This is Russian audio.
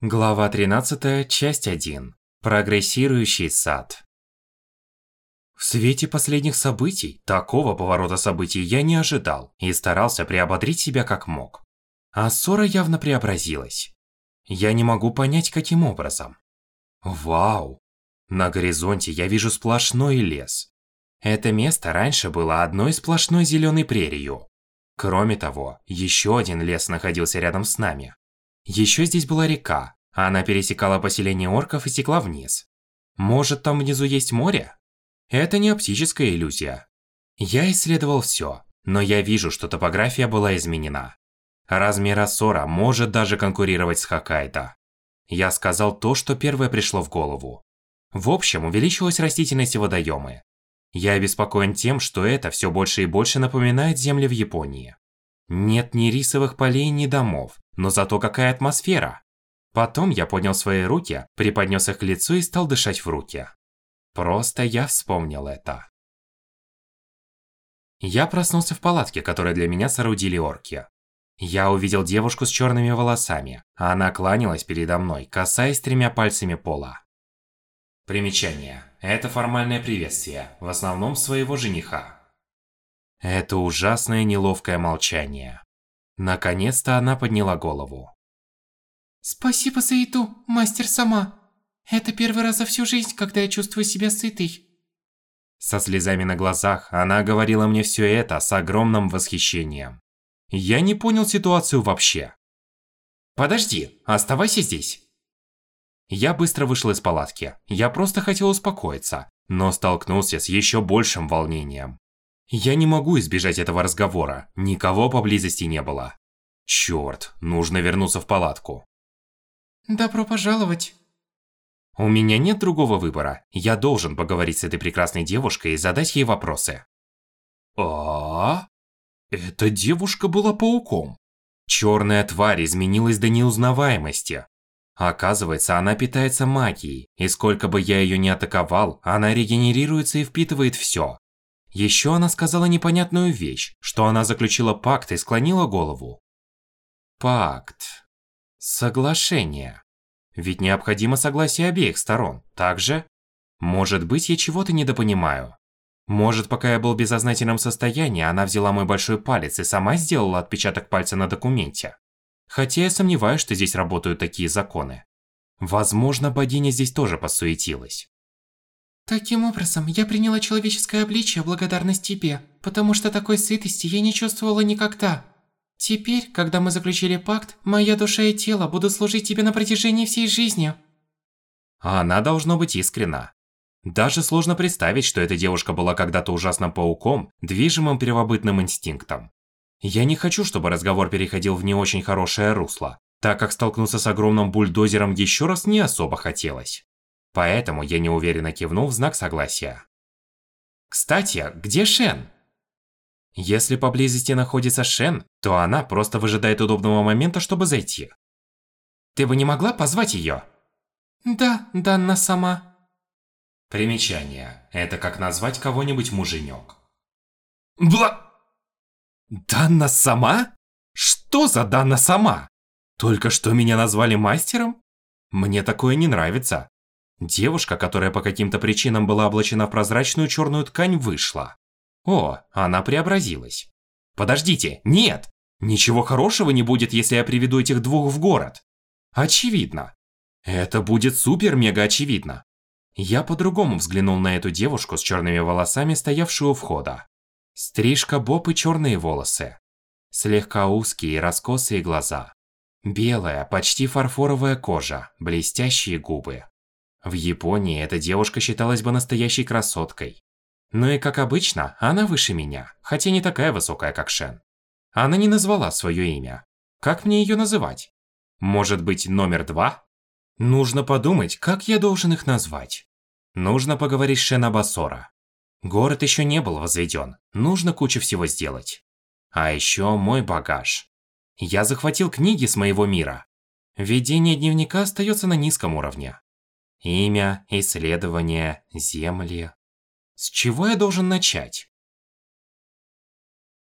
Глава 13, часть 1. Прогрессирующий сад. В свете последних событий, такого поворота событий я не ожидал и старался приободрить себя как мог. А ссора явно преобразилась. Я не могу понять, каким образом. Вау! На горизонте я вижу сплошной лес. Это место раньше было одной сплошной зеленой прерию. Кроме того, еще один лес находился рядом с нами. Еще здесь была река, она пересекала поселение орков и текла вниз. Может, там внизу есть море? Это не оптическая иллюзия. Я исследовал все, но я вижу, что топография была изменена. Размер Ассора может даже конкурировать с Хоккайдо. Я сказал то, что первое пришло в голову. В общем, увеличилась растительность и водоемы. Я обеспокоен тем, что это все больше и больше напоминает земли в Японии. Нет ни рисовых полей, ни домов, но зато какая атмосфера. Потом я поднял свои руки, приподнес их к лицу и стал дышать в руки. Просто я вспомнил это. Я проснулся в палатке, которую для меня соорудили орки. Я увидел девушку с черными волосами, а она кланялась передо мной, касаясь тремя пальцами пола. Примечание. Это формальное приветствие, в основном своего жениха. Это ужасное неловкое молчание. Наконец-то она подняла голову. Спасибо за еду, мастер сама. Это первый раз за всю жизнь, когда я чувствую себя сытой. Со слезами на глазах она говорила мне все это с огромным восхищением. Я не понял ситуацию вообще. Подожди, оставайся здесь. Я быстро вышел из палатки. Я просто хотел успокоиться, но столкнулся с еще большим волнением. Я не могу избежать этого разговора, никого поблизости не было. Черт, нужно вернуться в палатку. Добро пожаловать. У меня нет другого выбора. Я должен поговорить с этой прекрасной девушкой и задать ей вопросы. А? Эта девушка была пауком. Черная тварь изменилась до неузнаваемости. Оказывается, она питается магией, и сколько бы я ее не атаковал, она регенерируется и впитывает все. Еще она сказала непонятную вещь, что она заключила пакт и склонила голову. Пакт. Соглашение. Ведь необходимо согласие обеих сторон, так же? Может быть, я чего-то недопонимаю. Может, пока я был в бессознательном состоянии, она взяла мой большой палец и сама сделала отпечаток пальца на документе. Хотя я сомневаюсь, что здесь работают такие законы. Возможно, богиня здесь тоже посуетилась. Таким образом, я приняла человеческое обличие благодарность тебе, потому что такой сытости я не чувствовала никогда. Теперь, когда мы заключили пакт, моя душа и тело будут служить тебе на протяжении всей жизни. А она должно быть искренна. Даже сложно представить, что эта девушка была когда-то ужасным пауком, движимым первобытным инстинктом. Я не хочу, чтобы разговор переходил в не очень хорошее русло, так как столкнуться с огромным бульдозером еще раз не особо хотелось. Поэтому я неуверенно кивнул в знак согласия. Кстати, где Шен? Если поблизости находится Шен, то она просто выжидает удобного момента, чтобы зайти. Ты бы не могла позвать ее? Да, Данна сама. Примечание. Это как назвать кого-нибудь муженек. Бла... Данна сама? Что за Данна сама? Только что меня назвали мастером? Мне такое не нравится. Девушка, которая по каким-то причинам была облачена в прозрачную черную ткань, вышла. О, она преобразилась. Подождите, нет! Ничего хорошего не будет, если я приведу этих двух в город. Очевидно. Это будет супер-мега очевидно. Я по-другому взглянул на эту девушку с черными волосами, стоявшую у входа. Стрижка боб и черные волосы. Слегка узкие и раскосые глаза. Белая, почти фарфоровая кожа, блестящие губы. В Японии эта девушка считалась бы настоящей красоткой. Но и как обычно, она выше меня, хотя не такая высокая, как Шен. Она не назвала свое имя. Как мне ее называть? Может быть, номер два? Нужно подумать, как я должен их назвать. Нужно поговорить с Шен Абасора. Город еще не был возведен, нужно кучу всего сделать. А еще мой багаж. Я захватил книги с моего мира. Ведение дневника остается на низком уровне. Имя, исследования, земли. С чего я должен начать?